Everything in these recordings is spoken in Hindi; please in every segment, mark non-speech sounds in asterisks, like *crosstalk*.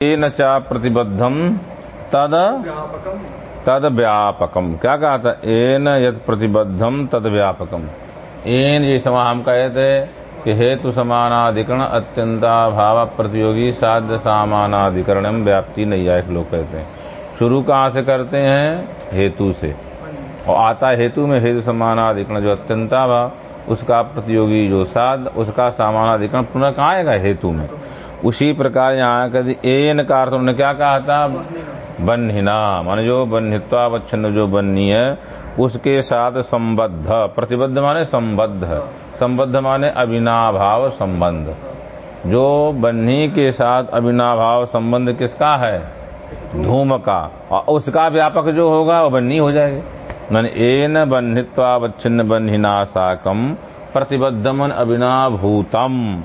न चा प्रतिबद्धम तद तद व्यापकम क्या कहा था? एन यद प्रतिबद्धम तद व्यापकम एन ये समा हम कहे थे कि हेतु समानाधिकरण अत्यंता भाव प्रतियोगी साध्य सामानाधिकरण व्याप्ति नहीं आए लोग कहते हैं। शुरू कहाँ से करते हैं? हेतु से। और आता हेतु में हेतु समानाधिकरण जो अत्यंता भाव उसका प्रतियोगी जो साध उसका सामानाधिकरण पुनः कहाँ आएगा हेतु में? उसी प्रकार यहाँ कभी एन का अर्थ उन्होंने क्या कहा था? बन्हिना माने जो बन्हित्वावच्छिन्न जो बन्नी है, उसके साथ संबद्ध। प्रतिबद्ध माने संबद्ध। संबद्ध माने अविनाभाव संबंध। जो बन्ही के साथ अविनाभाव संबंध किसका है? धूम का। और उसका व्यापक जो होगा, वो बन्नी हो जाएगी। मन एन बन्हित्वावच्छिन्न बन्हिना साकम प्रतिबद्धमन अविनाभूतम।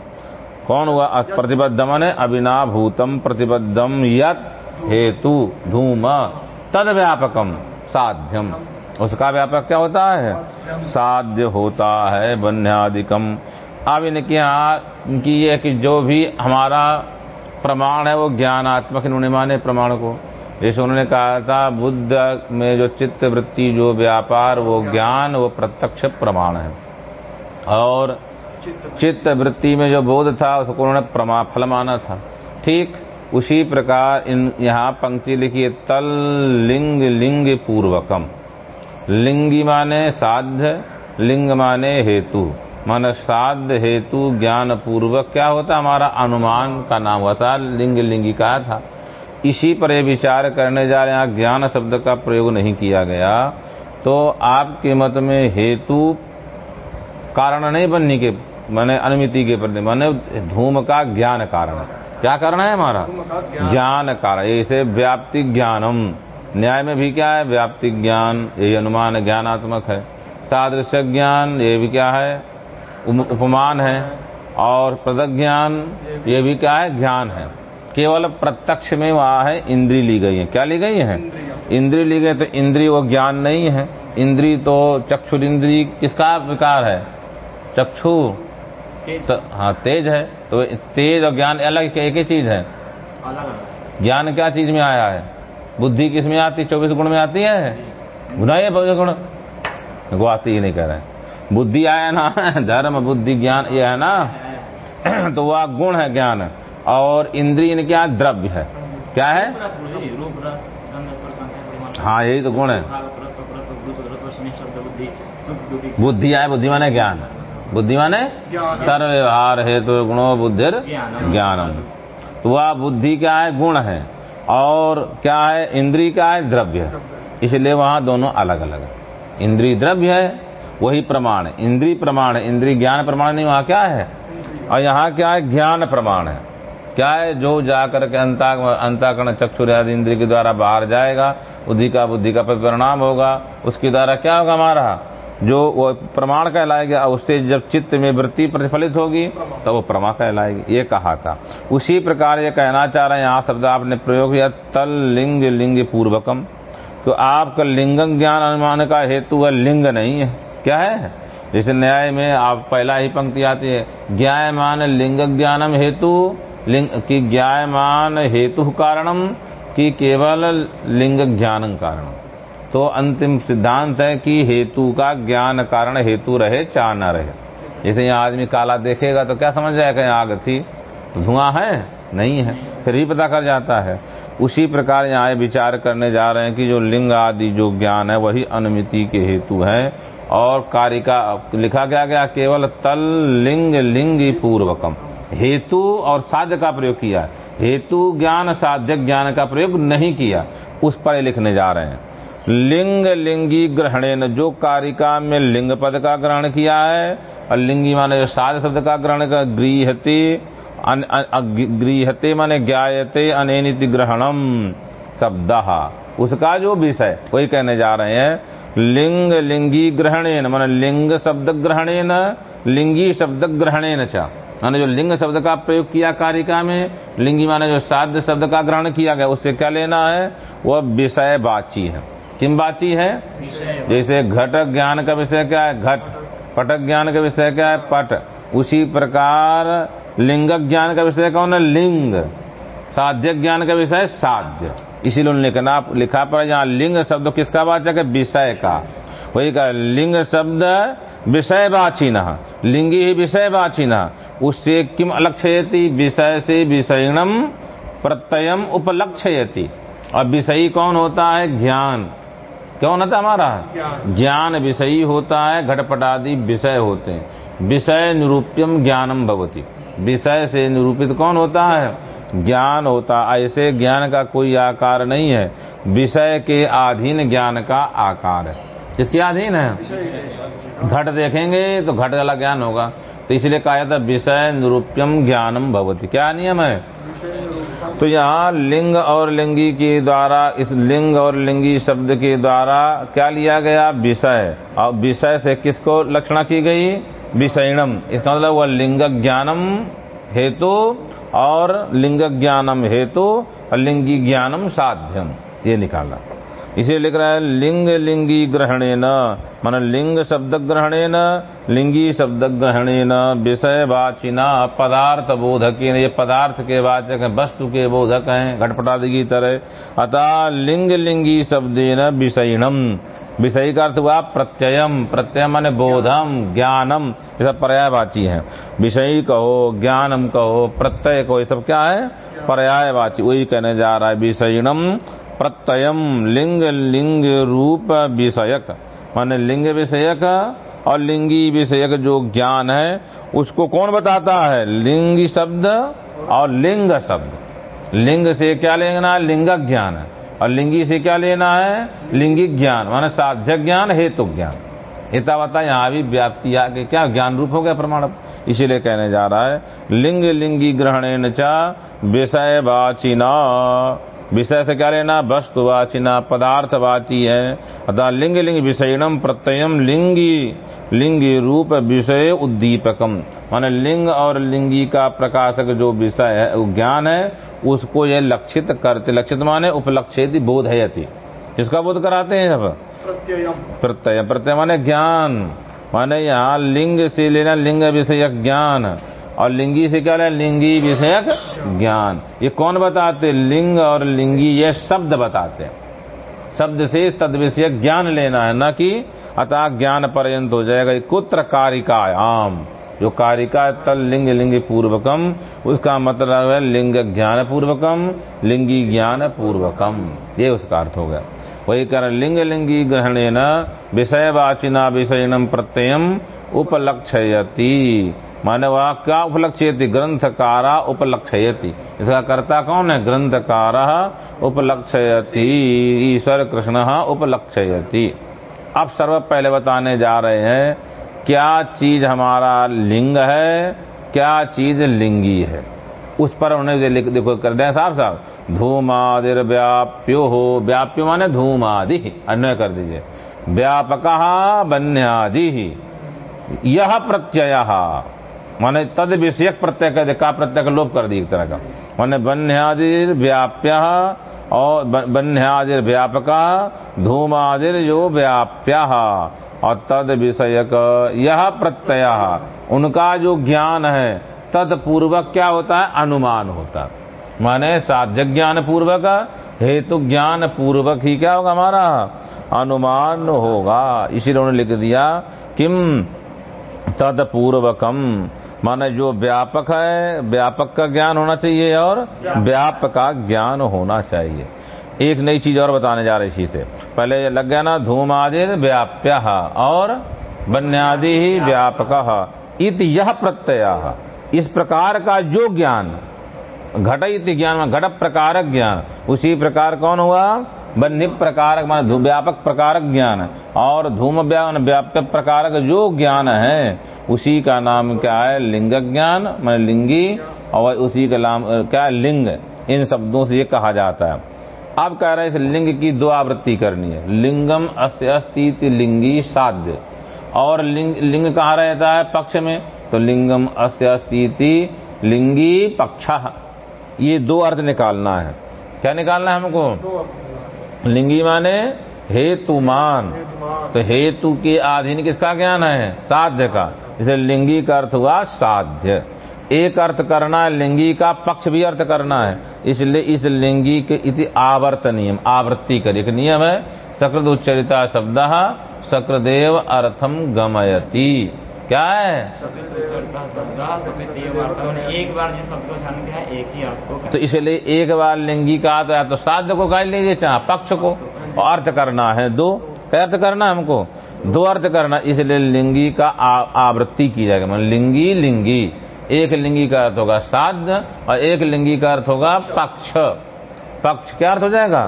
कौन हुआ? प्रतिबद्धमन अविनाभूतम प्रतिबद्धम यत हेतु धूम तद व्यापकम साध्यम। उसका व्यापक क्या होता है? साध्य होता है बन्यादिकम। अब इनके यहाँ की ये कि जो भी हमारा प्रमाण है, वो ज्ञानात्मक, इन्होंने माने प्रमाण को। जैसे उन्होंने कहा था, बुद्ध में जो चित्त वृत्ति जो व्यापार, वो ज्ञान, वो प्रत्यक्ष प्रमाण है। और चित्त वृत्ति में जो बोध था, उसको उन्होंने प्रमा फल माना था। ठीक उसी प्रकार इन, यहाँ पंक्ति लिखी है, तल लिंग लिंग पूर्वकम। लिंगी माने साध्य, लिंग माने हेतु। माने साध्य हेतु ज्ञान पूर्वक क्या होता, हमारा अनुमान का नाम था, लिंग लिंगी का था। इसी पर विचार करने जा रहे हैं ज्ञान शब्द का प्रयोग नहीं किया गया। तो आपके मत में हेतु कारण नहीं बनने के माने अनुमिति के प्रति माने धूम का ज्ञान कारण। क्या कारण है हमारा? ज्ञान। कारण। ऐसे व्याप्ति ज्ञानम। न्याय में भी क्या है? व्याप्ति ज्ञान। ये अनुमान ज्ञानात्मक है। सादृश्य ज्ञान ये भी क्या है? उपमान है। और पदक ज्ञान ये भी क्या है? ज्ञान है। केवल प्रत्यक्ष में वहाँ है इंद्री ली गई है। क्या ली गई है? इंद्री ली गई तो इंद्री वो ज्ञान नहीं है। इंद्री तो चक्षुर इंद्री किसका विकार है? चक्षु। हाँ तेज है तो तेज और ज्ञान अलग एक ही चीज़ है। ज्ञान क्या चीज़ में आया है? बुद्धि किसमें आती? चौबीस गुण में आती है? गुना है चौबीस गुण। वो आती ही नहीं कह रहे बुद्धि आया ना *laughs* धर्म बुद्धि ज्ञान ये है ना? *clears throat* तो वह गुण है ज्ञान। और इंद्रिय क्या द्रव्य है। क्या है? हाँ यही तो गुण है। बुद्धि आए बुद्धि माने ज्ञान। बुद्धि माने सर्व व्यवहार हेतु तो गुणो बुद्धिर ज्ञानम। तो वह बुद्धि क्या है? गुण है। और क्या है? इंद्री क्या है? द्रव्य इसलिए वहाँ दोनों अलग अलग है। इंद्री द्रव्य है वही प्रमाण है। इंद्री प्रमाण है इंद्री ज्ञान प्रमाण नहीं वहाँ क्या है? और यहाँ क्या है? ज्ञान प्रमाण है। क्या है? जो जाकर के अंता अंताकरण चक्षुर आदि इंद्री के द्वारा बाहर जाएगा बुद्धि का बुद्धि का परिणाम होगा उसके द्वारा क्या होगा हमारा? जो वो प्रमाण कहलाएगा उससे जब चित्त में वृत्ति प्रतिफलित होगी तो वो प्रमा कहलाएगी। ये कहा था। उसी प्रकार ये कहना चाह रहे हैं, यहाँ शब्द आपने प्रयोग किया, तल लिंग लिंग पूर्वकम। तो आपका लिंग ज्ञान अनुमान का हेतु है, लिंग नहीं है। क्या है? जैसे न्याय में आप पहला ही पंक्ति आती है, ज्ञायमान लिंग ज्ञानम हेतु, लिंग की ज्ञायमान हेतु कारणम, की केवल लिंग ज्ञान कारणम। तो अंतिम सिद्धांत है कि हेतु का ज्ञान कारण हेतु रहे, चाह न रहे। जैसे यहाँ आदमी काला देखेगा तो क्या समझ जाएगा यहाँ आग थी? तो धुआँ है? नहीं है। फिर ही पता कर जाता है। उसी प्रकार यहाँ विचार करने जा रहे हैं कि जो लिंग आदि जो ज्ञान है, वही अनुमिति के हेतु है। और कार्य का लिखा गया गया केवल तल लिंग लिंग पूर्वकम। हेतु और साध्य का प्रयोग किया। हेतु ज्ञान, साध्य ज्ञान का प्रयोग नहीं किया। उस पर लिखने जा रहे हैं। लिंग लिंगी ग्रहण जो कारिका में लिंग पद का ग्रहण किया है और लिंगी माने जो साध शब्द का ग्रहण का गृहते गृहते माने ज्ञायते अनिति ग्रहणम, शब्द। उसका जो विषय, वही कहने जा रहे हैं लिंग लिंगी ग्रहणेन, मान लिंग शब्द ग्रहणेन, लिंगी शब्द ग्रहणेन चा। माने जो लिंग शब्द का प्रयोग किया कारिका में, लिंगी माने जो साध्य शब्द का ग्रहण किया गया, उससे क्या लेना है, वह विषय बाची है। किम बाची है? जैसे घटक ज्ञान का विषय क्या है? घट। पटक ज्ञान का विषय क्या है? पट। उसी प्रकार लिंगक ज्ञान का विषय कौन है? लिंग। साध्य ज्ञान का विषय साध्य। इसीलिए उन्होंने लिखा पर यहाँ लिंग शब्द किसका वाचक है? विषय का। वही का लिंग शब्द विषय वाचिन। लिंगी ही विषय वाची न उससे किम अलक्षयति? विषय से विषयणम प्रत्ययम उपलक्षयति। और विषयी कौन होता है? ज्ञान। कौन होता है हमारा? ज्ञान विषयी होता है घटपटादि विषय होते हैं। विषय निरूप्यम ज्ञानम भवती। विषय से निरूपित कौन होता है? ज्ञान होता ऐसे ज्ञान का कोई आकार नहीं है। विषय के अधीन ज्ञान का आकार है। किसके अधीन है? घट देखेंगे तो घट वाला ज्ञान होगा। तो इसलिए कहा जाता है विषय निरूप्यम ज्ञानम भवती। क्या नियम है? तो यहाँ लिंग और लिंगी के द्वारा, इस लिंग और लिंगी शब्द के द्वारा क्या लिया गया? विषय। और विषय से किसको लक्षणा की गई? विषयणम। इसका मतलब वह लिंग ज्ञानम हेतु और लिंग ज्ञानम हेतु और लिंगी ज्ञानम साध्यम। ये निकाला। इसे लिख रहा है, लिंग लिंगी ग्रहणे न मन लिंग शब्द ग्रहणे न लिंगी शब्द ग्रहणे न विषय वाचिना पदार्थ बोधक। ये पदार्थ के वाचक हैं, वस्तु के बोधक हैं, घटपटादि की तरह। अतः लिंग लिंगी शब्द न विषयणम। विषय का अर्थ हुआ प्रत्ययम। प्रत्यय माने बोधम, ज्ञानम। ये सब पर्यायवाची है। विषयी कहो, ज्ञानम कहो, प्रत्यय कहो, ये सब क्या है? पर्यायवाची। वही कहने जा रहा है, विषयणम। प्रत्ययम लिंग लिंग रूप विषयक। माने लिंग विषयक और लिंगी विषयक जो ज्ञान है, उसको कौन बताता है? लिंगी शब्द और लिंग शब्द। लिंग से क्या लेना है? लिंगक ज्ञान है। और लिंगी से क्या लेना है? लिंगी ज्ञान। माने साध्य ज्ञान, हेतु ज्ञान। हितावता यहाँ भी व्याप्ति आगे क्या ज्ञान रूप हो गया प्रमाण? इसीलिए कहने जा रहा है, लिंग लिंगी ग्रहण चा विषय वाचिना विषय से क्या लेना वस्तुवाचिना पदार्थवाची है अतः लिंग लिंग विषयणम प्रत्ययम लिंगी लिंगी रूप विषय उद्दीपकम। माने लिंग और लिंगी का प्रकाशक जो विषय है ज्ञान है उसको ये लक्षित करते लक्षित माने उपलक्षित बोध है किसका बोध कराते हैं जब प्रत्यय प्रत्यय माने ज्ञान। माने यहाँ लिंग से लेना लिंग विषय ज्ञान। और लिंगी से क्या लेना लिंगी विषयक ज्ञान। ये कौन बताते? लिंग और लिंगी, ये शब्द बताते। शब्द से तद विषय ज्ञान लेना है, न कि अतः ज्ञान पर्यंत हो जाएगा। कुत्र कारिका आम। जो कारिका तल लिंग लिंग पूर्वकम, उसका मतलब है लिंग ज्ञान पूर्वकम, लिंगी ज्ञान पूर्वकम। ये उसका अर्थ हो गया। वही कारण लिंग, लिंगी ग्रहण विषय वाचिना विषयनम प्रत्ययम उपलक्षयति। माने वह क्या उपलक्षयति? ग्रंथकारा उपलक्षयति। इसका कर्ता कौन है? ग्रंथकार उपलक्षयति। ईश्वर कृष्ण उपलक्षयति। अब सर्व पहले बताने जा रहे हैं, क्या चीज़ हमारा लिंग है, क्या चीज़ लिंगी है? उस पर उन्हें देखो, कर दें साहब साहब धूमादिर व्याप्यो हो व्याप्यो माने धूमादि, अन्वय कर दीजिए। व्यापक बन्यादि। यह प्रत्यय। माने तद विषयक प्रत्यय कर दे, का प्रत्यय का लोप कर दी एक तरह का। माने बन्यादिर व्याप्य और बन्यादिर व्यापक, धूमादिर जो व्याप्य। और तद विषयक यह प्रत्यय, उनका जो ज्ञान है, तद पूर्वक क्या होता है? अनुमान होता माने साध्य ज्ञान पूर्वक, हेतु ज्ञान पूर्वक ही क्या होगा हमारा? अनुमान होगा। इसीलिए उन्होंने लिख दिया किम तत्पूर्वकम माने जो व्यापक है, व्यापक का ज्ञान होना चाहिए और व्यापक का ज्ञान होना चाहिए। एक नई चीज़ और बताने जा रहे इसी से। पहले लग गया ना धूमादि व्याप्य और बन्यादि ही व्यापक। इत यह प्रत्यय। इस प्रकार का जो ज्ञान, घट ज्ञान, घट प्रकारक ज्ञान, उसी प्रकार कौन हुआ? बन्य प्रकारक मान व्यापक प्रकारक ज्ञान। और धूम व्याप्त प्रकारक जो ज्ञान है, उसी का नाम क्या है? लिंग ज्ञान, मान लिंगी, और उसी का नाम क्या लिंग। इन शब्दों से ये कहा जाता है। अब कह रहे हैं इस लिंग की दो आवृत्ति करनी है। लिंगम अस्य अस्ति लिंगी साध्य। और लिंग लिंग कहाँ रहता है? पक्ष में। तो लिंगम अस्य अस्ति लिंगी पक्ष। ये दो अर्थ निकालना है। क्या निकालना है हमको? लिंगी माने हेतुमान। तो हेतु के अधीन किसका ज्ञान है? साध्य का। इसे लिंगी का अर्थ हुआ साध्य। एक अर्थ करना है लिंगी का पक्ष भी अर्थ करना है। इसलिए इस लिंगी के इति आवर्त नियम आवृत्ति कर। एक नियम है सकृत उच्चरिता शब्द सक्रदेव अर्थम गमयति। क्या है? एक बार जिस शब्द को उच्चारण है एक ही अर्थ को तो इसलिए एक बार लिंगी का आता है तो साध को कह लीजिए चाहे पक्ष को। और अर्थ करना है दो। अर्थ करना हमको? दो अर्थ करना इसलिए लिंगी का आवृत्ति की जाएगी। मतलब लिंगी लिंगी। एक लिंगी का अर्थ होगा साध्य और एक लिंगी का अर्थ होगा पक्ष। पक्ष क्या अर्थ हो जाएगा?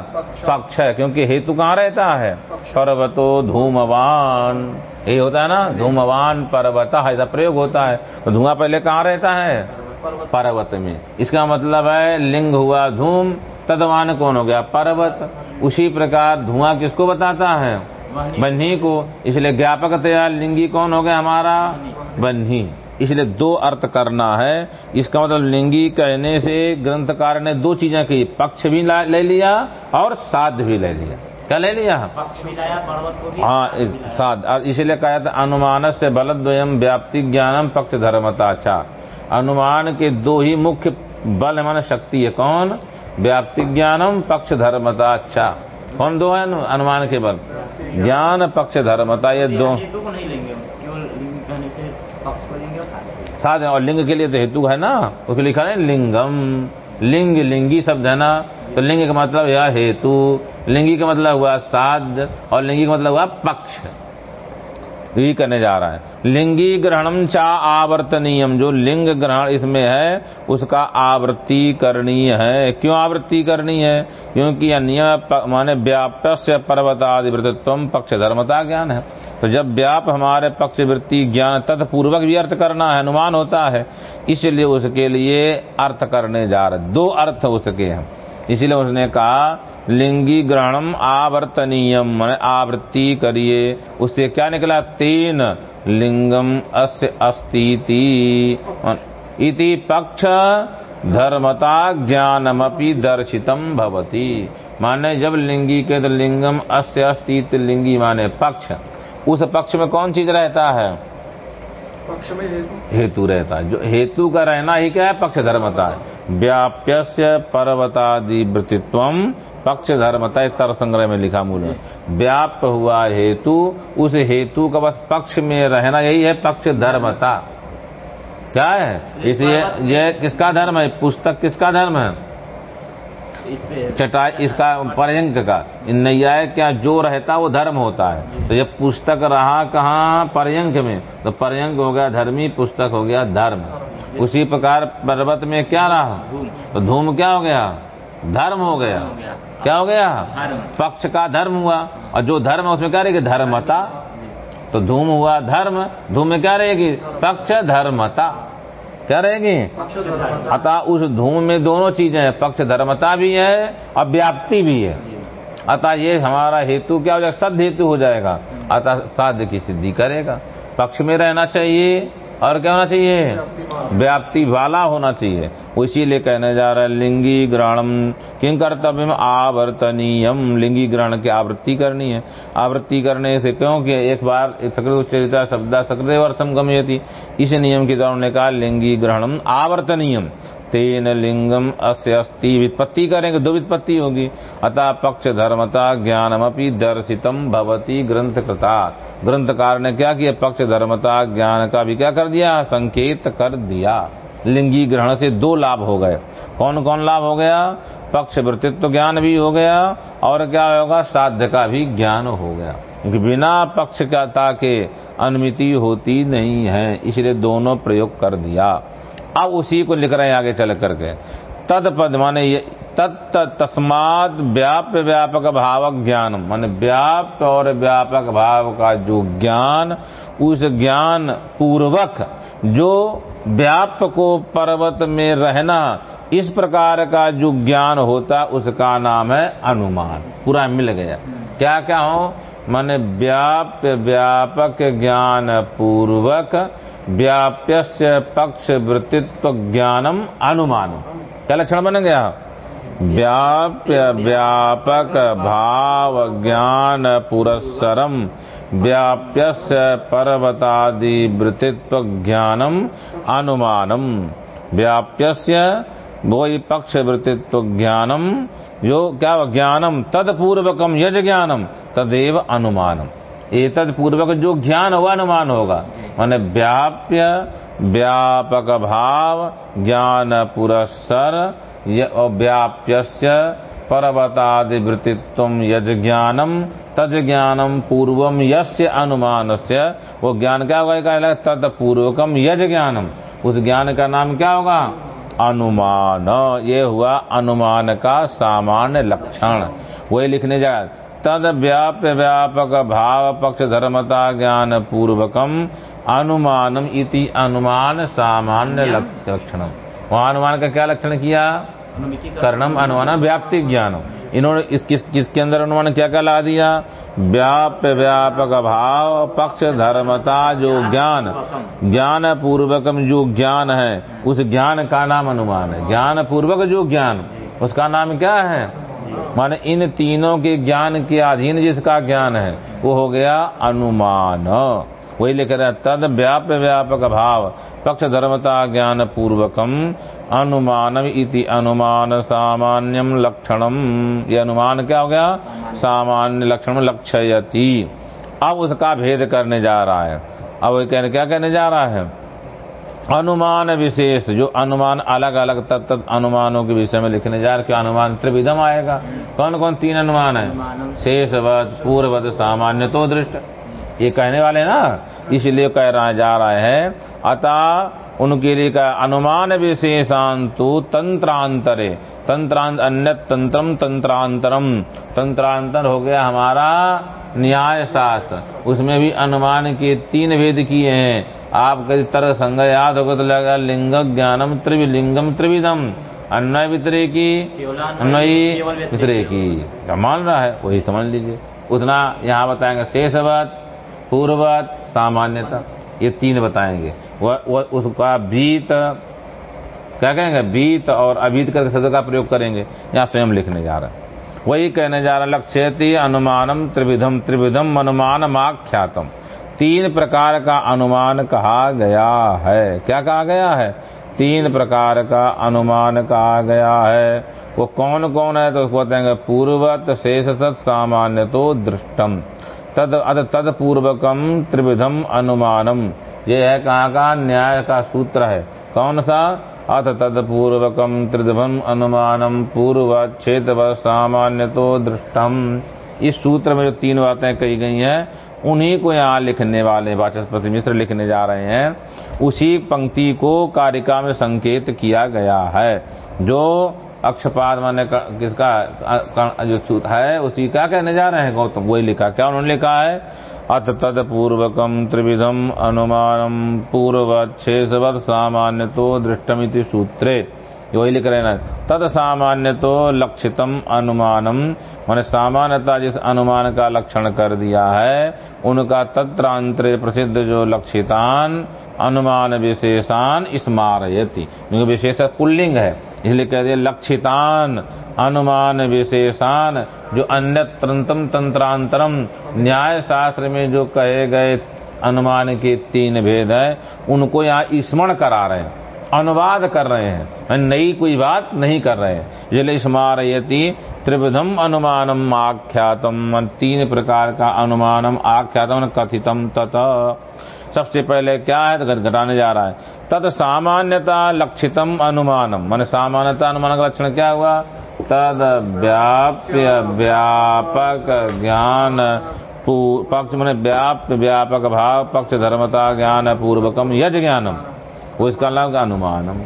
पक्ष। है क्योंकि हेतु कहाँ रहता है? पर्वतो धूमवान। यही होता है ना धूमवान पर्वत ऐसा प्रयोग होता है। तो धुआँ पहले कहाँ रहता है? पर्वत। में। इसका मतलब है लिंग हुआ धूम तदवान कौन हो गया? पर्वत। उसी प्रकार धुआँ किसको बताता है? बन्ही। को। इसलिए ज्ञापक ज्ञापकतया लिंगी कौन हो गया हमारा? बन्ही। इसलिए दो अर्थ करना है। इसका मतलब लिंगी कहने से ग्रंथकार ने दो चीज़ें की पक्ष भी ले लिया और साध भी ले लिया। क्या ले लिया? हाँ साध इसलिए कहा था अनुमान से बलद्वयम व्याप्ति ज्ञानम पक्ष धर्मता अच्छा अनुमान के दो ही मुख्य बल माने शक्ति है कौन? व्याप्ति ज्ञानम पक्ष धर्मता अच्छा कौन दो है अनुमान के बल? ज्ञान पक्ष धर्मता ये दो। साध और लिंग के लिए तो हेतु है ना? उसको लिखा है लिंगम। लिंग, लिंगी शब्द है ना? तो लिंग का मतलब यह हेतु। लिंगी का मतलब हुआ साध और लिंगी का मतलब हुआ पक्ष। यही करने जा रहा है। लिंगी ग्रहणम चा आवर्तनीयम। जो लिंग ग्रहण इसमें है, उसका आवृत्ति करनी है। क्यों आवृत्ति करनी है? क्योंकि अन्य माने व्याप्य से पर्वतादि वृत्तित्व पक्ष धर्मता ज्ञान है। तो जब व्याप हमारे पक्ष वृत्ति ज्ञान तत्पूर्वक भी अर्थ करना है, अनुमान होता है, इसलिए उसके लिए अर्थ करने जा रहे दो अर्थ उसके हैं। इसीलिए उसने कहा, लिंगी ग्रहणम आवर्तनीयम, माने आवृत्ति करिए। उससे क्या निकला? तीन लिंगम अस्य अस्तीति। इति पक्ष धर्मता ज्ञानमपि दर्शितम भवती। माने जब लिंगी के तो लिंगम अस्य अस्तीत, लिंगी माने पक्ष। उस पक्ष में कौन चीज़ रहता है? पक्ष में हेतु। हेतु रहता है। जो हेतु का रहना ही क्या है? पक्ष धर्मता है व्याप्यस्य पर्वतादि वृत्तित्व पक्ष धर्मता इस तरह संग्रह में लिखा मूल में। व्याप हुआ हेतु, उस हेतु का बस पक्ष में रहना यही है, पक्ष धर्मता क्या है? इसलिए यह किसका धर्म है? पुस्तक किसका धर्म है? चटाई इसका पर्यंक का। इन नैयाय क्या जो रहता वो धर्म होता है। तो जब पुस्तक रहा कहाँ? पर्यंक में। तो पर्यंक हो गया धर्मी पुस्तक हो गया धर्म। उसी प्रकार पर्वत में क्या रहा? तो धूम क्या हो गया? धर्म हो गया। क्या हो गया? पक्ष का धर्म हुआ। और जो धर्म है उसमें क्या रहेगी? धर्मता। तो धूम हुआ धर्म। धूम में क्या रहेगी? पक्ष धर्मता। क्या रहेगी? अतः उस धूम में दोनों चीज़ें हैं, पक्ष धर्मता भी है और व्याप्ति भी है। अतः ये हमारा हेतु क्या हो जाएगा? सद हेतु हो जाएगा। अतः साध की सिद्धि करेगा। पक्ष में रहना चाहिए। और क्या होना चाहिए? व्याप्ति वाला होना चाहिए। उसी इसीलिए कहने जा रहा है लिंगी ग्रहणम किन कर्तव्य में आवर्तनीयम। लिंगी ग्रहण की आवृत्ति करनी है। आवृत्ति करने से क्योंकि एक बार सक्रिय उच्चरिता शब्द सकृदेव अर्थम गमयति। इस नियम के द्वारा उन्होंने कहा लिंगी ग्रहणम आवर्तनीयम। तेन लिंगम अस्य अस्ति वित्पत्ति करेंगे दो वित्पत्ति होगी। अतः पक्ष धर्मता ज्ञानमपि दर्शितम भवती ग्रंथ कृता ग्रंथकार ने क्या किया? पक्ष धर्मता ज्ञान का भी क्या कर दिया? संकेत कर दिया। लिंगी ग्रहण से दो लाभ हो गए। कौन कौन लाभ हो गया? पक्ष वृत्तित्व ज्ञान भी हो गया, और क्या होगा? साध्य का भी ज्ञान हो गया। क्योंकि बिना पक्षता के अनुमिति होती नहीं है, इसलिए दोनों प्रयोग कर दिया। अब उसी को लिख रहे हैं आगे चल करके। तत्पद माने ये तत् तस्मात व्याप्य व्यापक भावक ज्ञान माने व्याप्त और व्यापक भाव का जो ज्ञान, उस ज्ञान पूर्वक जो व्याप को पर्वत में रहना, इस प्रकार का जो ज्ञान होता, उसका नाम है अनुमान। पूरा मिल गया। क्या क्या हो? माने व्याप्य व्यापक ज्ञान पूर्वक व्याप्यस्य पक्ष वृत्तित्व ज्ञानम अनुमान क्या लक्षण बन गया व्याप्य, व्यापक भाव ज्ञान पुरस्सरम व्याप्य पर्वतादि वृत्तित्व ज्ञानम अनुमानम व्याप्य वो ही पक्ष वृत्तित्व ज्ञानम? जो क्या? ज्ञानम तत्पूर्वकम यज ज्ञानम तदेव अनुमानम। एतद पूर्वक जो ज्ञान हुआ, अनुमान होगा। माने व्याप्य, व्यापक भाव, ज्ञान पुरस्सर, य- और व्याप्यस्य पर्वतादि वृत्तित्व यज ज्ञानम तज ज्ञानम पूर्वम यस्य अनुमानस्य। वो ज्ञान क्या होगा? कहला तद पूर्वकम यज ज्ञानम। उस ज्ञान का नाम क्या होगा? अनुमान। ये हुआ अनुमान का सामान्य लक्षण। वही लिखने जा तद व्याप्य व्यापक भाव पक्ष धर्मता ज्ञान पूर्वकम अनुमानम इति अनुमान सामान्य लक- लक्षणम। वहाँ अनुमान का क्या लक्षण किया? कर्णम अनुमान व्याप्ति ज्ञानम। इन्होंने इस किस किसके अंदर अनुमान क्या क्या ला दिया? व्याप्य व्यापक भाव पक्ष धर्मता जो ज्ञान ज्ञान पूर्वकम जो ज्ञान है उस ज्ञान का नाम अनुमान है। ज्ञान पूर्वक जो ज्ञान उसका नाम क्या है? माने इन तीनों के ज्ञान के अधीन जिसका ज्ञान है, वो हो गया अनुमान। वही लिख रहे तद व्याप्य व्यापक भाव, पक्ष धर्मता ज्ञान पूर्वकम अनुमानम इति अनुमान सामान्यम लक्षणम। ये अनुमान क्या हो गया? सामान्य लक्षण लक्षयति। अब उसका भेद करने जा रहा है। अब कहने क्या कहने जा रहा है? अनुमान विशेष जो अनुमान अलग अलग तत्त अनुमानों के विषय में लिखने जा रहे अनुमान त्रिविधम आएगा। कौन कौन तीन अनुमान है? शेषवत पूर्ववत सामान्य तो दृष्ट। ये कहने वाले ना? इसलिए कह रहा जा रहा है अतः उनके लिए का अनुमान विशेषांतु तंत्रांतरे। तंत्रांत अन्य तंत्रम तंत्रांतरम। तंत्रांतर हो गया हमारा न्याय शास्त्र उसमें भी अनुमान के तीन भेद किए हैं। आप कभी तरह संग याद होगा तो लगा लिंग ज्ञानम त्रिविलिंगम त्रिविधम। अन्वय वितरेकी अन्वयी वितरेकी। क्या मान रहा है वही समझ लीजिए। उतना यहाँ बताएँगे शेषवत पूर्ववत सामान्यता। ये तीन बताएँगे। वह उसका बीत क्या कहेंगे? बीत और अबीत करके शब्द का प्रयोग करेंगे। यहाँ स्वयं लिखने जा रहा है। वही कहने जा रहा लक्ष्यति अनुमानम त्रिविधम त्रिविधम अनुमान आख्यातम तीन प्रकार का अनुमान कहा गया है। क्या कहा गया है? तीन प्रकार का अनुमान कहा गया है। वो कौन कौन है? तो उसको बताएँगे पूर्वत शेष सत सामान्य तो दृष्टम। तद अद तद पूर्वकम त्रिविधम अनुमानम। ये है कहाँ का? न्याय का सूत्र है। कौन सा? अथ तद पूर्वकम त्रिविधम अनुमानम। पूर्व क्षेत्र सामान्य तो दृष्टम। इस सूत्र में जो तीन बातें कही गई हैं उन्हीं को यहाँ लिखने वाले वाचस्पति मिश्र लिखने जा रहे हैं। उसी पंक्ति को कारिका में संकेत किया गया है। जो अक्षपाद माने किसका जो है, उसी का कहने जा रहे हैं गौतम। वही लिखा, क्या उन्होंने लिखा है? अत तद पूर्वकम त्रिविधम अनुमानम शेषवत सामान्य तो दृष्टमिति सूत्रे। ये वही लिख रहे ना। तद सामान्य तो लक्षितम अनुमानम। मैंने सामान्यता जिस अनुमान का लक्षण कर दिया है, उनका तत्रांतरे प्रसिद्ध जो लक्षितान, अनुमान विशेषान स्मारयति क्योंकि विशेष पुल्लिंग है। इसलिए कह दिया लक्षितान, अनुमान विशेषान, जो अन्य तंत्रम तंत्रांतरम। न्याय शास्त्र में जो कहे गए अनुमान के तीन भेद है, उनको यहाँ स्मरण करा रहे हैं। अनुवाद कर रहे हैं। नई कोई बात नहीं कर रहे हैं। इसलिए स्मारयति त्रिविधम अनुमानम आख्यातम। तीन प्रकार का अनुमानम आख्यातम कथितम तत। सबसे पहले क्या है? तो घटाने जा रहा है। तद सामान्यता लक्षितम अनुमानम। मान सामान्यता अनुमान का लक्षण क्या हुआ? तद व्याप्य व्यापक ज्ञान पक्ष मैंने व्याप्य व्यापक भाव, पक्ष धर्मता ज्ञान पूर्वकम यज ज्ञानम वो इसका नाम अनुमानम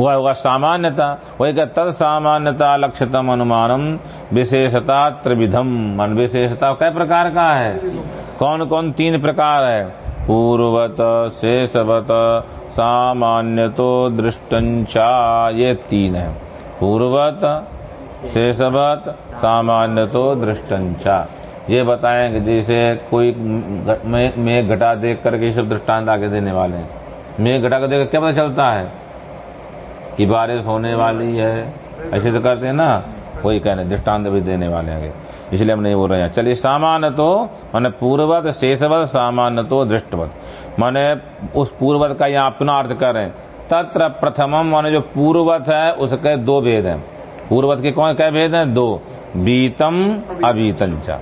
वह होगा सामान्यता वही का तद सामान्यता लक्षितम अनुमानम, विशेषता त्रिविधम। मन विशेषता कै प्रकार का है। कौन कौन तीन प्रकार है। पूर्वत, शेषवत सामान्य तो दृष्टंचा, ये तीन है। पूर्वत, शेषवत सामान्य तो दृष्टंचा। ये बताएँ कि जैसे कोई मेघ घटा देख करके सब दृष्टांत आगे देने वाले हैं। मेघ घटा को देख क्या पता चलता है कि बारिश होने वाली है। ऐसे तो करते हैं ना, वही कहने, दृष्टांत भी देने वाले आगे इसलिए हम नहीं बोल रहे हैं, चलिए सामान्य तो माने पूर्वत शेषवत सामान्य तो दृष्टवत। माने उस पूर्वत का यहाँ अपना अर्थ करें तत्र प्रथमम, माने जो पूर्ववत है, उसके दो भेद हैं। पूर्ववत के कौन, क्या भेद हैं? दो। बीतम, अबीतम चा।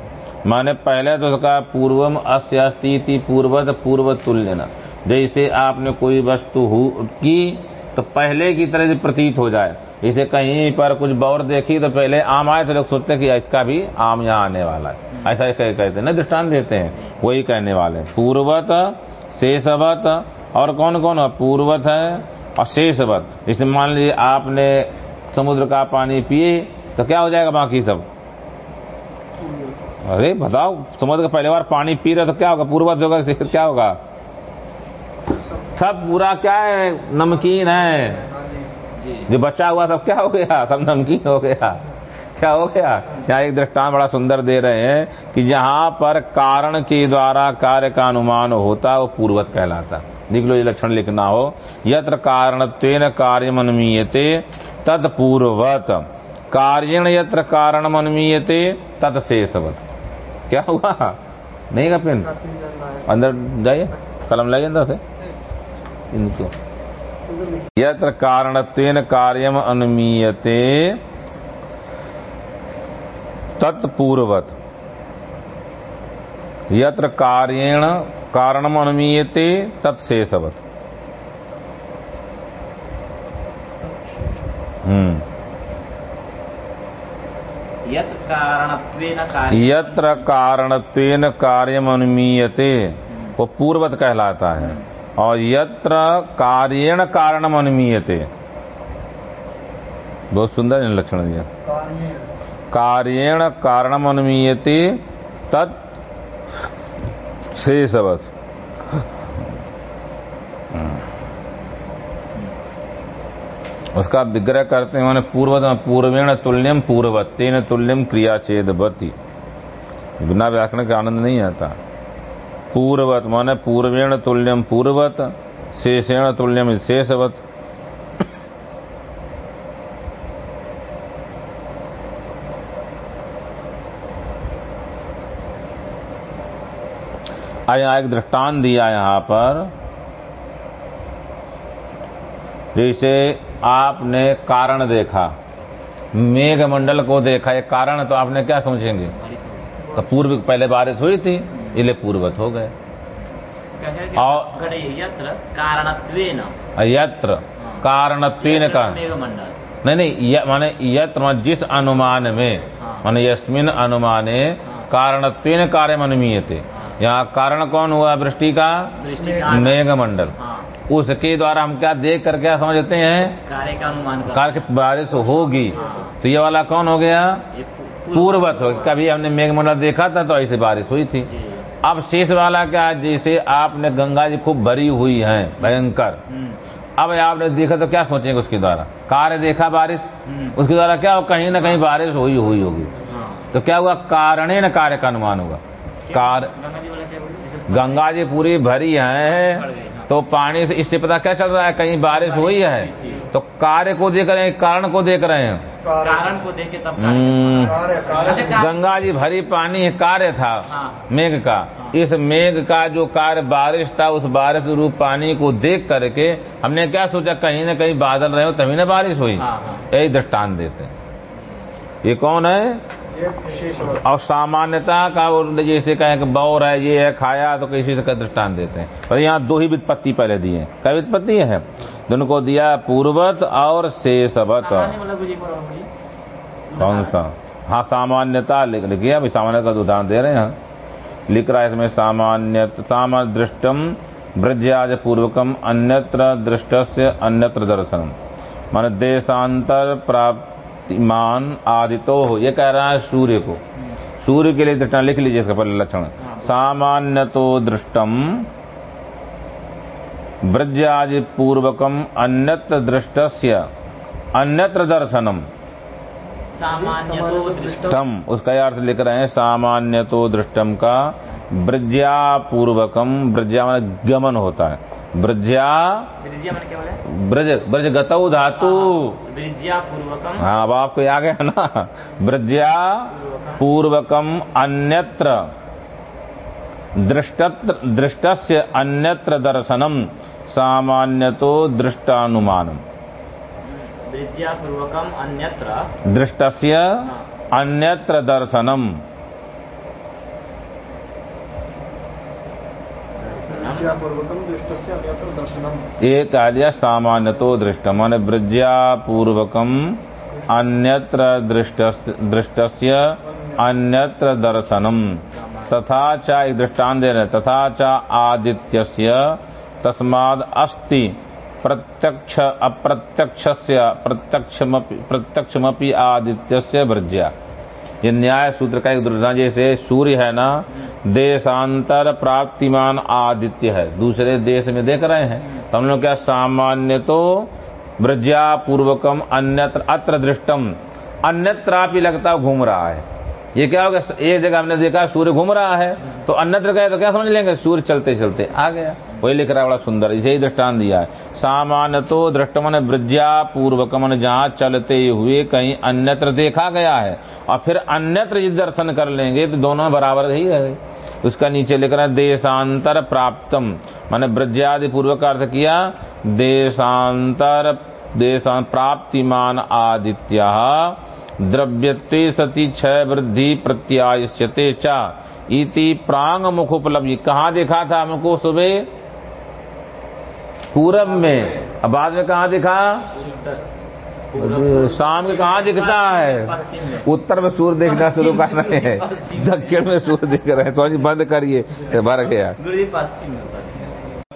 माने पहले तो उसका पूर्वम, अस्य, अस्ति पूर्वत पूर्व तुल्य जैसे आपने कोई वस्तु की तो पहले की तरह से प्रतीत हो जाए। जैसे कहीं पर कुछ बौर देखी तो पहले आम आए तो लोग सोचते कि इसका भी आम यहाँ आने वाला है। ऐसा ही कह- कहते हैं ना दृष्टान देते हैं वही कहने वाले। पूर्वत शेषवत और कौन कौन है पूर्वत है और शेषवत। जैसे मान लीजिए आपने समुद्र का पानी पिए तो क्या हो जाएगा बाकी सब? अरे बताओ समुद्र का पहली बार पानी पी रहे तो क्या होगा? पूर्वज होगा क्या होगा? सब पूरा क्या है? नमकीन है। जी बचा हुआ सब क्या हो गया? सब नमकीन हो गया। क्या हो गया? यहाँ एक दृष्टांत बड़ा सुंदर दे रहे हैं कि जहाँ पर कारण के द्वारा कार्य का अनुमान होता, वो पूर्वत कहलाता। लिख लो ये लक्षण लिखना हो। यत्र कारणत्वेन कार्यम अनुमीयते तत्पूर्वत। कार्यण यत्र कारणम अनुमीयते तत्शेषवत। क्या हुआ? नहीं का पेन अंदर जाइए। कलम लाइए अंदर से। इनको। उधर यत्र कारणत्वेन कार्यम अनुमीयते। तत्पूर्वत यत्र कार्येण कारणम अनुमीयते तत्शेषवत हम्म। यत्र कारणत्वेन कार्यम अनुमीयते वो पूर्वत कहलाता है। और यत्र कार्येण कारणम अनुमीयते। बहुत सुंदर लक्षण दिया। कार्य कार्येण कारणम अनुमीयते, तत् शेषवत उसका विग्रह करते हैं, मैंने पूर्वत, पूर्वेण तुल्यम पूर्वत तेन तुल्यम क्रिया चेदवती बिना व्याकरण के आनंद नहीं आता। पूर्वत माने पूर्वेण तुल्यम पूर्वत शेषेण तुल्यम शेषवत। आया एक दृष्टांत दिया यहाँ पर। जैसे आपने कारण देखा मेघ मंडल को देखा ये कारण तो आपने क्या समझेंगे। तो पूर्व पहले बारिश हुई थी। इसलिए पूर्वत हो गए। हैं और- यत्र कारणत्वेन। यत्र कारणत्वेन का नहीं नहीं य- माने यत्र जिस अनुमान में हाँ। माने यस्मिन अनुमाने हाँ। कारणत्वेन कार्य अनुमीयते हाँ। यहाँ कारण कौन हुआ वृष्टि का? मेघमंडल। हाँ। उसके द्वारा हम क्या देख कर क्या समझते हैं? कार्य का अनुमान कर। कार की बारिश होगी। हाँ। तो ये वाला कौन हो गया? पूर्वत हो कभी हमने मेघमंडल देखा था तो ऐसे बारिश हुई थी। अब शेष वाला क्या जैसे आपने गंगा जी खूब भरी हुई है भयंकर। हम्म, अब आपने देखा तो क्या सोचेंगे उसके द्वारा? कार्य देखा बारिश? हम्म, उसके द्वारा क्या हो कहीं ना कहीं बारिश हुई हुई होगी। हाँ। तो क्या हुआ? कारणे न कार्य का अनुमान होगा कार जी गंगा जी पूरी भरी है हाँ। तो पानी से इससे पता क्या चल रहा है? कहीं बारिश हुई है? तो कार्य को देख रहे हैं कारण को देख रहे हैं। कारण को देख के तब कार्य हम्म, अच्छा, गंगा जी भरी पानी कार्य था हाँ। मेघ का। हाँ। इस मेघ का जो कार्य बारिश था उस बारिश रूप पानी को देख करके हमने क्या सोचा कहीं ना कहीं बादल रहे हो तभी ना बारिश हुई। हाँ, हाँ। यही दृष्टान देते ये कौन है? और सामान्यता का जैसे कहें कि बौर है ये है खाया तो किसी से का दृष्टांत देते हैं। पर यहाँ दो ही वित्पत्ति पहले दिए हैं। क्या वित्पत्ति है? दोनों को दिया पूर्वत और शेषवत। और। कौन सा? हाँ सामान्यता लिख लिखिए अभी सामान्य का उदाहरण दे रहे हैं। लिख रहा है इसमें सामान्य सामान्य दृष्टम ब्रज्याज पूर्वकम अन्यत्र दृष्टस्य अन्यत्र दर्शनम। मान देशांतर प्राप्तिमान आदितो हो, ये कह रहा है सूर्य को। सूर्य के लिए दृष्टा लिख लीजिए इसका पहले लक्षण। सामान्य तो दृष्टम ब्रज आदि पूर्वकम अन्यत्र दृष्ट अन्यत्र दर्शनम। सामान्य तो दृष्टो उसका अर्थ लिख रहे हैं सामान्य तो दृष्टम का ब्रज्या पूर्वकम ब्रज्या माने गमन होता है। ब्रज्या ब्रज ब्रज गतौ धातु। ब्रिजिया पूर्वकम हाँ अब आपको आ गया ना? ब्रज्या पूर्वकम अन्यत्र। दृष्टत्र दृष्टस्य अन्यत्र दर्शनम सामान्य तो दृष्टानुमानम। वृज्यापूर्वकम अन्यत्र। दृष्टस्य अन्यत्र दर्शनम। पूर्वकम दृष्टस्य अन्यत्र दर्शनम। ये कह दिया सामान्य तो दृष्ट मान वृज्यापूर्वकम अन्यत्र दृष्टस्य अन्यत्र दर्शनम। तथा च एक दृष्टान दे रहे तथा च आदित्यस्य तस्माद अस्ति। प्रत्यक्ष, अप्रत्यक्षस्य, प्रत्यक्षमपि प्रत्यक्षमपि आदित्यस्य वृज्या ये न्याय सूत्र का एक दुर्घटना जैसे सूर्य है ना, देशांतर प्राप्तिमान आदित्य है। दूसरे देश में देख रहे हैं। तो हम लोग क्या सामान्य तो ब्रज्या पूर्वकम अन्यत्र अत्र दृष्टम। अन्यत्रापि लगता घूम रहा है। ये क्या होगा एक जगह हमने देखा, सूर्य घूम रहा है। तो अन्यत्र गए तो क्या समझ लेंगे? सूर्य चलते चलते आ गया। वही लिख रहा है, बड़ा सुंदर, इसे ही दृष्टान दिया है। सामान्य तो दृष्टमन ब्रज्या पूर्वकमन जहाँ चलते हुए कहीं अन्यत्र देखा गया है। और फिर अन्यत्र यदि दर्शन कर लेंगे तो दोनों बराबर ही है। उसका नीचे लिख रहा है, देशांतर प्राप्तम। मैंने ब्रज्यादि पूर्वक अर्थ किया, देशांतर, देशां प्राप्तिमान आदित्य द्रव्यत्वे सती क्षय वृद्धि प्रत्यायते चा। इति प्रांग मुख उपलब्धि कहाँ देखा था हमको सुबह? पूरब में। अब बाद में कहा दिखा? शाम के कहाँ दिखता है? उत्तर में सूर्य देखना शुरू कर रहे हैं। दक्षिण में सूर्य दिख रहे हैं। सोच बंद करिए भर गया। में।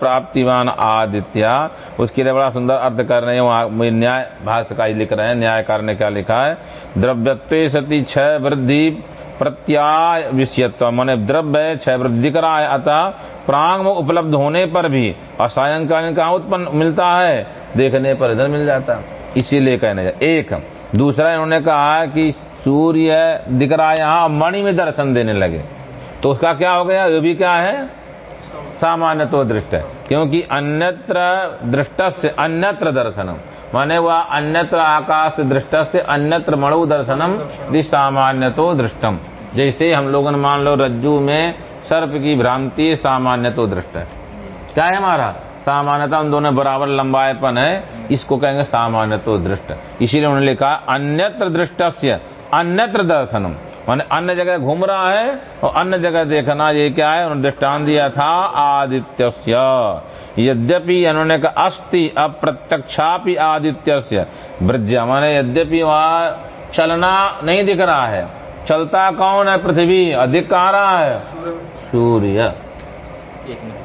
प्राप्तिमान आदित्य उसके लिए बड़ा सुंदर अर्थ कर रहे हैं। वहाँ न्याय भाष्य का लिख रहे हैं। न्यायकार ने क्या लिखा है? द्रव्यत्व सती क्षय वृद्धि। प्रत्याय विषयत्व माने द्रव्य क्षय दिख रहा है अतः प्रांग में उपलब्ध होने पर भी और सायंकालीन कहाँ उत्पन्न मिलता है। देखने पर इधर मिल जाता इसीलिए कहने जा एक, दूसरा इन्होंने कहा कि सूर्य दिख रहा है यहाँ मणि में दर्शन देने लगे। तो उसका क्या हो गया? ये भी क्या है? सामान्य तो दृष्ट है। क्योंकि अन्यत्र दृष्ट से अन्यत्र दर्शनम। माने वह अन्यत्र आकाश दृष्ट से अन्यत्र मणु दर्शनम सामान्य तो दृष्टम। जैसे हम लोगों ने मान लो रज्जू में सर्प की भ्रांति सामान्य तो दृष्ट है। क्या है हमारा? सामान्यता उन दोनों बराबर लंबाएपन है, इसको कहेंगे सामान्य तो दृष्ट। इसीलिए उन्होंने लिखा अन्यत्र दृष्ट अन्यत्र दर्शनम। माने अन्य जगह घूम रहा है और अन्य जगह देखना ये क्या है? उन्होंने दृष्टान दिया था आदित्य यद्यपि उन्होंने कहा अस्थि अप्रत्यक्षापि आदित्य वृज्य माने यद्यपि वहाँ चलना नहीं दिख रहा है। चलता कौन है पृथ्वी? अधिक कहाँ रहा है? सूर्य। मिनट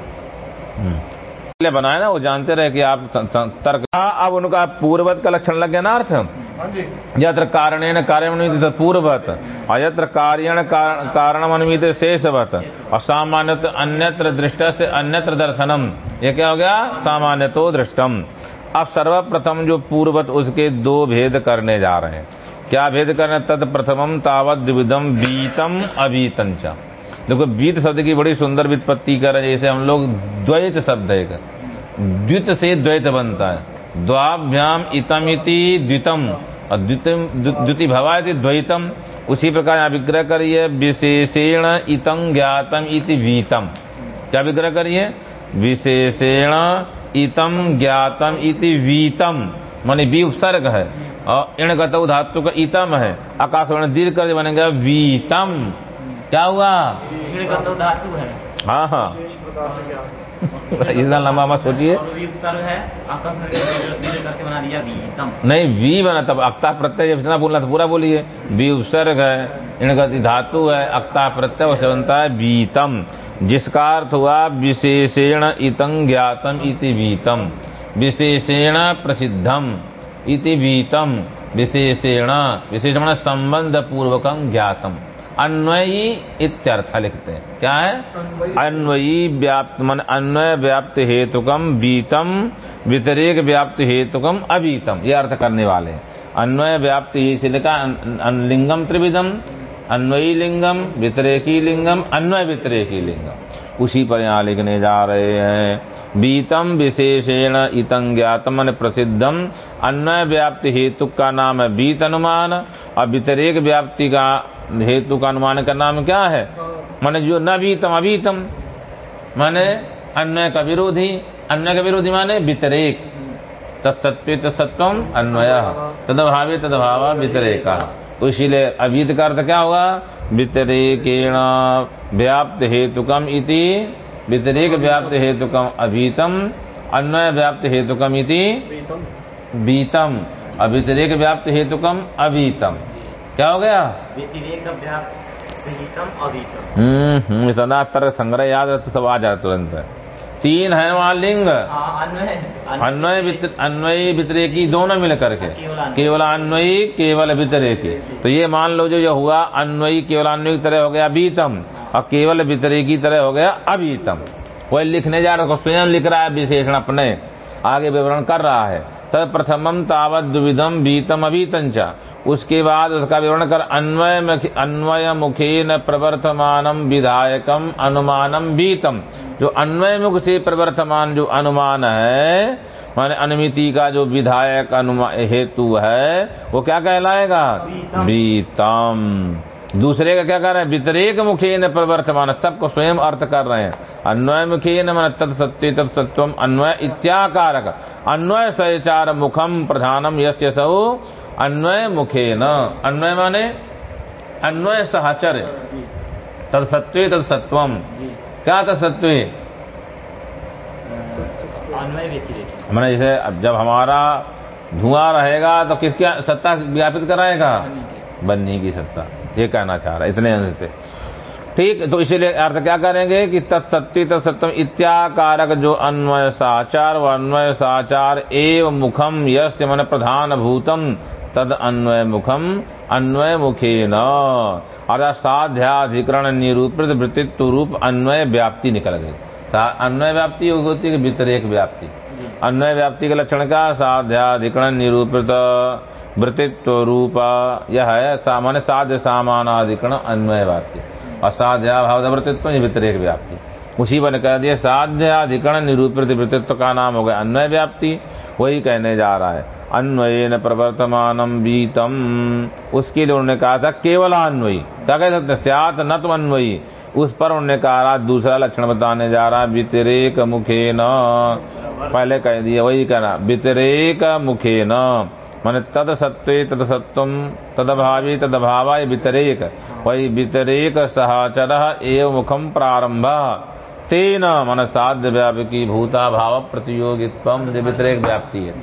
हम्म। बनाया ना वो जानते रहे कि आप तर्क अब उनका पूर्वत का लक्षण लग गया ना अर्थ। यत्र कारणेन कार्यमन्वित पूर्वत और यत्र कार्यण कारणमन्वित शेषवत और अन्यत्र दृष्ट से अन्यत्र दर्शनम। ये क्या हो गया? सामान्य तो दृष्टम। अब सर्वप्रथम जो पूर्वत उसके दो भेद करने जा रहे हैं। क्या भेद करने? तद प्रथमम तावत द्विविधम बीतम, अबीतम च। देखो, बीत शब्द की बड़ी सुंदर वित्पत्ति कर रहे जैसे हम लोग द्वैत शब्द है द्वित से द्वैत बनता है। द्वाभ्याम इतम इति द्वितम। और द्वितम द्विति भवा द्वैतम। उसी प्रकार यहाँ विग्रह करिए विशेषेण इतम ज्ञातम इति वीतम। क्या विग्रह करिए? विशेषेण इतम ज्ञातम इति वीतम। माने वी उपसर्ग है। और इण गतौ धातु का इतम है। आकाशवर्ण दीर्घ कर बनेगा वीतम। क्या हुआ? तो धातु है। हाँ हाँ। *laughs* इतना लंबा मत सोचिए। नहीं वी बना तब अक्ता प्रत्यय जब जितना बोलना था पूरा बोलिए। वी उपसर्ग है इणगति धातु है अक्ता प्रत्यय वैसे बनता है बीतम जिसका अर्थ हुआ विशेषेण इतम ज्ञातम इति बीतम विशेषेण प्रसिद्धम इति बीतम विशेषेण विशेष संबंध पूर्वकम ज्ञातम। अन्वयी इत्यर्थ लिखते हैं। क्या है? अन्वयी। व्याप्त मन अन्वय व्याप्त हेतुकम बीतम व्यतिरेक व्याप्त हेतुकम अबीतम ये अर्थ करने वाले हैं। अन्वय व्याप्त ये से लिखा अन- अन- लिंगम त्रिविधम अन्वयी लिंगम व्यतिरेकी लिंगम अन्वय व्यतिरेकी लिंगम। उसी पर यहाँ लिखने जा रहे हैं बीतम विशेषेण इतं ज्ञातम प्रसिद्धम अन्वय व्याप्ति हेतु का नाम है बीत अनुमान और व्यतिरेक व्याप्ति का हेतु का अनुमान का नाम क्या है? माने जो न बीतम अबीतम माने अन्वय का विरोधी। अन्वय का विरोधी माने व्यतिरेक तत्सत्व तत्सत्वम अन्वय। तदभावे तदभाव व्यतिरेका तो इसीलिए अभीत का अर्थ क्या होगा? व्यतिरेकेण व्याप्त हेतुकम इति। व्यतिरेक व्याप्त हेतुकम अभीतम। अन्वय व्याप्त हेतुकम इति। बीतम। अभितिरेक व्याप्त हेतुकम अभीतम। क्या हो गया? हम्म हम्म, इतना तर्क संग्रह याद है तो सब आ जाए तुरंत। तीन है वहाँ लिंग। हाँ, अन्वय अन्वय व्यतिरेकी दोनों मिल करके। केवल अन्वयी। केवल व्यतिरेकी तो ये मान लो जो ये हुआ अन्वयी केवल अन्वयी की तरह हो गया अभीतम और केवल व्यतिरेकी तरह हो गया अभीतम। वही लिखने जा रहा है स्वयं लिख रहा है विशेषण अपने। आगे विवरण कर रहा है। प्रथमम तावत द्विविधम बीतम अभीतंचा उसके बाद उसका विवरण कर अन्वय मुख- अन्वय मुखेन प्रवर्तमानम विधायकम अनुमानम बीतम जो अन्वय मुख से प्रवर्तमान जो अनुमान है माने अनुमिति का जो विधायक अनुमा हेतु है वो क्या कहलाएगा? बीतम दूसरे का क्या कर रहे हैं? व्यतिरेक मुखी न प्रवर्तमान सबको स्वयं अर्थ कर रहे हैं। अन्वय मुखी न मन तत्सत्य तत्सत्वम अन्वय इत्याकारक। अन्वय सचार मुखम प्रधानम यस्य सौ अन्वय मुखे न अन्वय माने अन्वय सहचर। तत्सत्व तत्सत्वम क्या तत्सत्व मैंने जैसे अब जब हमारा धुआँ रहेगा तो किसकी सत्ता व्यापित कराएगा? बन्नी की सत्ता। ये कहना चाह रहा है इतने अंश से। ठीक तो इसीलिए अर्थ क्या करेंगे कि तत्सत्य तत्सत्यम इत्याकारक जो अन्वय साचार व अन्वय साचार एव मुखम यश मन प्रधान भूतम तद अन्वय मुखम अन्वय मुखे न अर्थात साध्याधिकरण निरूपित वृत्तित्व रूप अन्वय व्याप्ति निकल गई। अन्वय व्याप्ति होती है कि व्यतिरेक व्याप्ति। अन्वय व्याप्ति के लक्षण का साध्याधिकरण निरूपित। वृत्तित्व रूप यह है सामान्य साध्य सामान सामानाधिकरण अन्वय व्याप्ति असाध्या भाव वृत्तित्व ये व्यतिरेक व्याप्ति उसी पर कह दिया साध्याधिकरण निरूपित वृत्तित्व का नाम हो गया अन्वय व्याप्ति वही कहने जा रहा है, अन्वयन प्रवर्तमानम बीतम। उसके लिए उन्होंने कहा था केवल अन्वयी क्या कह सकते स्यात न तो अन्वयी। उस पर उन्होंने कहा रहा दूसरा लक्षण बताने जा रहा है, व्यतिरेक मुखे न पहले कह दिया वही कहना व्यतिरेक मुखे न मन तद सत्वे तद सत्वम तदभावी तदभावा ये व्यतिरेक वही वितरेक सहचर एव मुखम प्रारंभ तेन मन साध्य व्यापकी भूता भाव प्रतियोगित्व जो व्यतिरेक व्याप्ति है।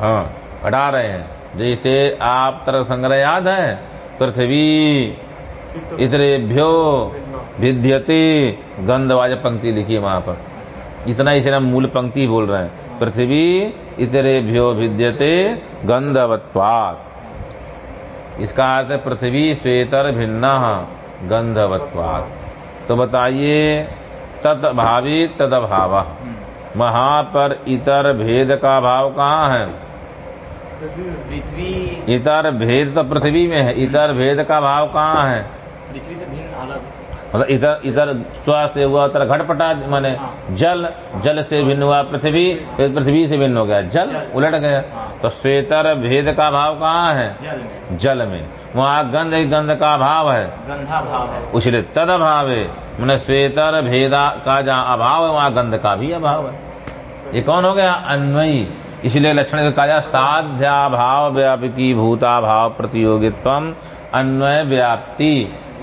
हाँ घटा रहे हैं। जैसे आप तरह संग्रह याद है, पृथ्वी इतरेभ्यो भिद्यते गंधवाज पंक्ति लिखी है वहाँ पर। इतना इसे हम मूल पंक्ति बोल रहे हैं। पृथ्वी इतरेभ्यो भिद्यते गंधवत्वात्। इसका अर्थ है पृथ्वी श्वेतर भिन्न गंधवत्वात्। तो बताइए तद भावी तद भाव वहाँ पर इतर भेद का भाव कहाँ है? पृथ्वी इतर भेद तो पृथ्वी में है इतर भेद का भाव कहाँ है? पृथ्वी से भिन्न अलग। मतलब इधर इधर स्व से हुआ उधर घटपटा माने जल जल से भिन्न हुआ पृथ्वी पृथ्वी से भिन्न हो गया जल उलट गया। तो श्वेतर भेद का भाव कहाँ है? जल में। जल में। वहाँ गंध गंध का भाव है। गंधा भाव है। उसलिए तद अभाव है मैंने श्वेतर भेदा का जहाँ अभाव है वहाँ गंध का भी अभाव है। ये कौन हो गया? अन्वयी। इसलिए लक्षण का कहा साध्या भाव व्यापकी भूता भाव प्रतियोगित्व अन्वय व्याप्ति।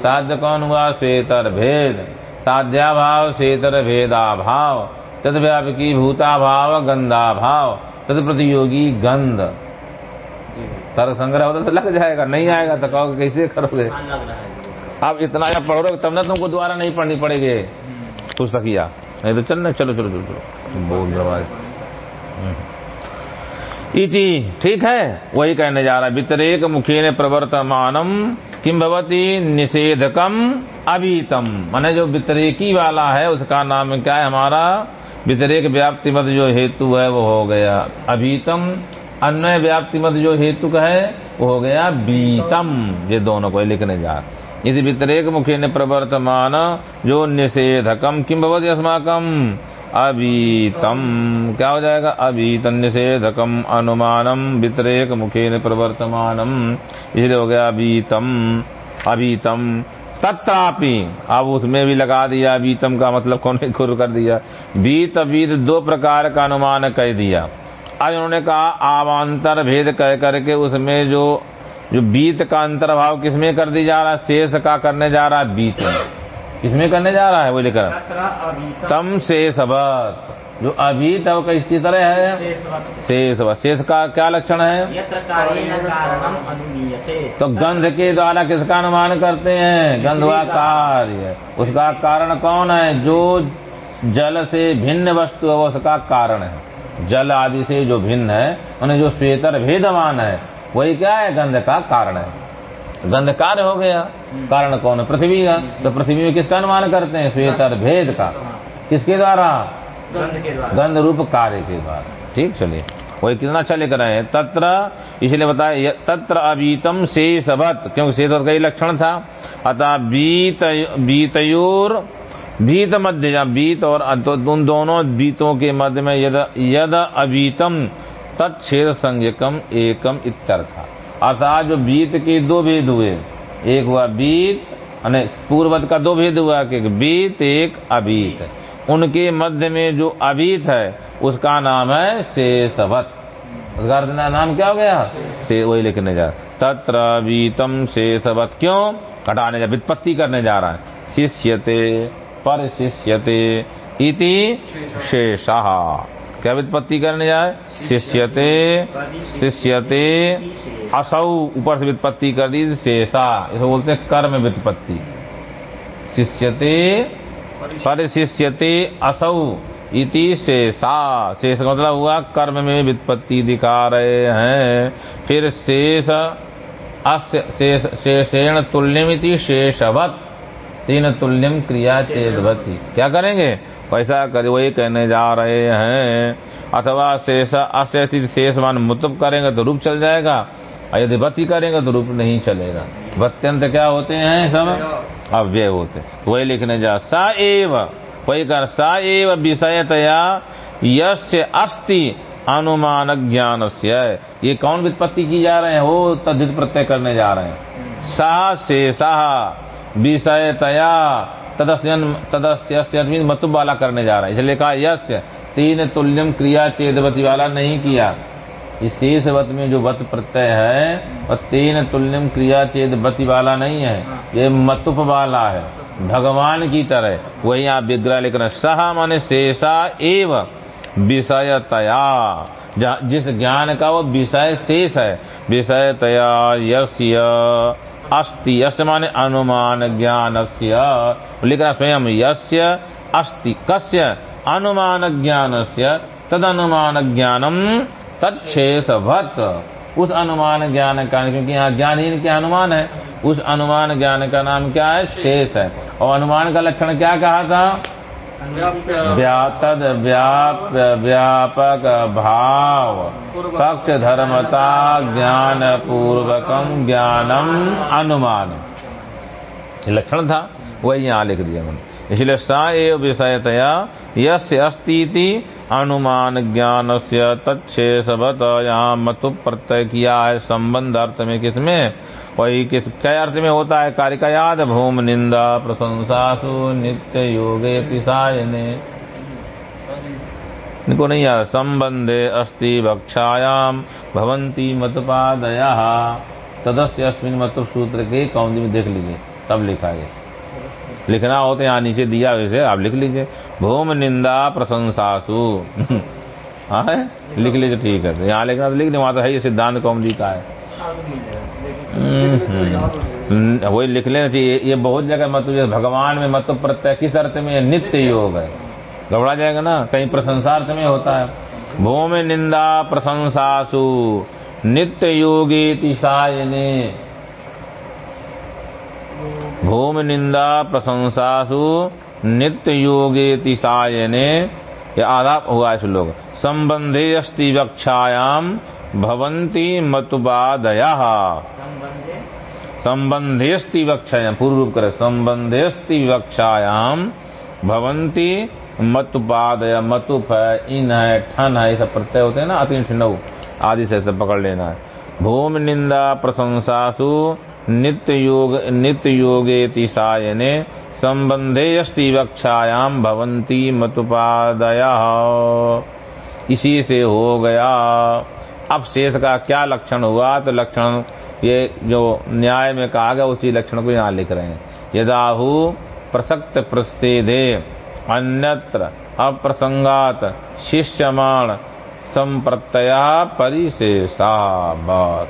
साध्य कौन हुआ श्वेतर भेद साध्या भाव श्वेतर भेदा भाव तद व्यापकी भूता भाव गंधा भाव तद प्रतियोगी गंध जी। तर्क संग्रह होता तो लग जाएगा नहीं आएगा तो कहोगे कैसे करोगे? हाँ है। आप इतना जब पढ़ोगे तब ना तुमको दोबारा नहीं पढ़नी पड़ेगी। हम्म, पुस्तकिया नहीं तो चलना चलो चलो चलो चलो। बोल दरवाजे इति। ठीक है? वही कहने जा रहा है, वितरेक मुखी ने प्रवर्तमानम किम भवती निषेधकम अभीतम। माने जो वितरेकी वाला है, उसका नाम क्या है हमारा? वितरेक व्याप्ति मत जो हेतु है, वो हो गया अभीतम। अन्वय व्याप्ति मत जो हेतु का है, वो हो गया बीतम। ये दोनों को लिखने जा रहा यदि मुखी ने प्रवर्तमान, जो निषेधकम किम भवती अस्माकम? अभीतम। क्या हो जाएगा? अभीतम निषेधकम अनुमानम व्यतिरेक मुखेन प्रवर्तमानम। इसलिए हो गया अभीतम। अभीतम। तत्रापि, अब उसमें भी लगा दिया बीतम का मतलब कौन खुर कर दिया? बीत बीत दो प्रकार का अनुमान कह दिया। अब इन्होंने कहा, आवांतर भेद कह करके उसमें जो जो बीत का अंतर्भाव किसमें कर दिया जा रहा? है शेष का करने जा रहा है बीत में। किसमें करने जा रहा है वो लेकर तम शेषवत जो अभी तब वो किसकी तरह है शेषवत शेष का क्या लक्षण है? तो गंध के द्वारा किसका अनुमान करते हैं? गंध हुआ कार्य। उसका कारण कौन है? जो जल से भिन्न वस्तु है वो उसका कारण है। जल आदि से जो भिन्न है उन्हें जो श्वेतर भेदमान है वही क्या है? गंध का कारण है। गंध कार्य हो गया। कारण कौन है? पृथ्वी का। तो पृथ्वी में किसका अनुमान करते हैं? श्वेतर भेद का। किसके द्वारा? गंध के द्वारा। गंध रूप कार्य के द्वारा। ठीक चलिए। वही कितना अच्छा लेकर आए तत्र इसलिए बताया तत्र अबीतम शेषवत। क्योंकि शेषवत का ही लक्षण था। अतः बीत बीतयोर बीत मध्य या बीत और तो उन दोनों बीतों के मध्य में यद यद अबीतम तत्छेद संज्ञकम एकम इत्यर्थ अर्थात जो बीत के दो भेद हुए। एक हुआ बीत अने पूर्वत का दो भेद हुआ कि बीत एक अबीत उनके मध्य में जो अबीत है उसका नाम है शेषवत। उसका नाम क्या हो गया? से वही लिखने जा। तत्र बीतम शेषवत। क्यों? घटाने जा व्युत्पत्ति करने जा रहा है। शिष्यते पर शिष्यते इति शेषः। क्या व्युत्पत्ति करने जाए? शिष्यते। शिष्यते। असौ, ऊपर से व्युत्पत्ति कर दी, शेषा। इसे बोलते हैं कर्म व्युत्पत्ति। शिष्यते। परिशिष्यते, असौ इति शेषा। शेष का मतलब हुआ कर्म में व्युत्पत्ति दिखा रहे हैं। फिर शेष शेष, शेषेण तुल्यमिति शेषवत। तीन तुल्यम क्रिया चेदवती। क्या करेंगे? पैसा कर वही कहने जा रहे हैं। अथवा शेष अशेष शेष मान मुतुब करेंगे तो रूप चल जाएगा। और यदि वती करेंगे तो रूप नहीं चलेगा। वत्यंत क्या होते हैं सब? अव्यय होते वही लिखने जा, सा एव। वही कर सा एव विषयतया यस्य अस्ति अनुमान ज्ञान ये कौन व्युत्पत्ति की जा रहे हैं? वो तद्धित प्रत्यय करने जा रहे हैं। सा शेषा विषयतया तदस्य तदस्य मतुब वाला करने जा रहा है। इसलिए कहा यस्य तीन तुल्यम क्रिया चेदवती वाला नहीं किया। इस शेष वत में जो वत प्रत्यय है वह तीन तुल्यम क्रिया चेदवती वाला नहीं है। ये मतुप वाला है। भगवान की तरह। वही आप विग्रह लेकर सह माने शेषा एव विषय तया जिस ज्ञान का वो विषय शेष है। विषयतया यस्य अस्ति, यस्य माने अनुमान ज्ञानस्य लिखा स्वयं यस्य अस्ति। कस्य? अनुमान ज्ञानस्य तद अनुमान ज्ञानम तत्शेषवत उस अनुमान ज्ञान का क्योंकि यहाँ ज्ञान ही क्या अनुमान है? उस अनुमान ज्ञान का नाम क्या है? शेष है। और अनुमान का लक्षण क्या कहा था? व्यातद व्याप व्यापक भाव। पक्ष धर्मता ज्ञान पूर्वकम ज्ञानम अनुमान लक्षण था, वही यहाँ लिख दिया मैंने। इसलिए सा एव विषयतया यस्य अस्तीति अनुमान ज्ञान से तत्शेषवत यहाँ मतु प्रत्यय किया है संबंध अर्थ में किसमें? वही किस, क्या अर्थ में होता है कार्य का याद? भूम निंदा प्रशंसासु नित्य योगे पिसायने इनको नहीं याद। संबंधे अस्ति वक्षायाम भवंती मतपादया। तदस्य अस्मिन मत सूत्र के कौंदी में देख लीजिए। तब लिखा है। लिखना हो तो यहाँ नीचे दिया वैसे आप लिख लीजिए। भूम निंदा प्रशंसासु। *laughs* हाँ है? लिख लीजिए, ठीक है। तो यहाँ लिखना तो लिख लीजिए वहाँ तो है ये सिद्धांत कौमदी का है। वही लिख लेना चाहिए, ये बहुत जगह मत भगवान में मत प्रत्यय, किस अर्थ में नित्य योग है? घबरा जाएगा ना, कहीं प्रशंसार्थ में होता है। भूमि निंदा प्रशंसासु, नित्य योगी तिशायने भूमि निंदा प्रशंसासु, नित्य योगे तिशायने ये आधा हुआ है श्लोक संबंधे अस्ति वक्षायाम भवंती मतुबादया। संबंधे। संबंधेस्ति विवक्षायाम पूर्व करे संबंधेस्ति विवक्षायाम भवंती मतुपादय मतुप है इन है ठन है ये सब प्रत्यय होते हैं ना अति ठिनऊ आदि से सब पकड़ लेना है। भूमि निंदा प्रशंसासु नित्य योग नित्य योगे सायने संबंधे अस्ति वक्षायाम भवंती मतुपादया। इसी से हो गया। अब शेष का क्या लक्षण हुआ? तो लक्षण ये जो न्याय में कहा गया, उसी लक्षण को यहाँ लिख रहे हैं। यदाहु प्रसक्त प्रसिदे अन्यत्र अप्रसंगात शिष्यमाण संप्रतया परिशेषा बात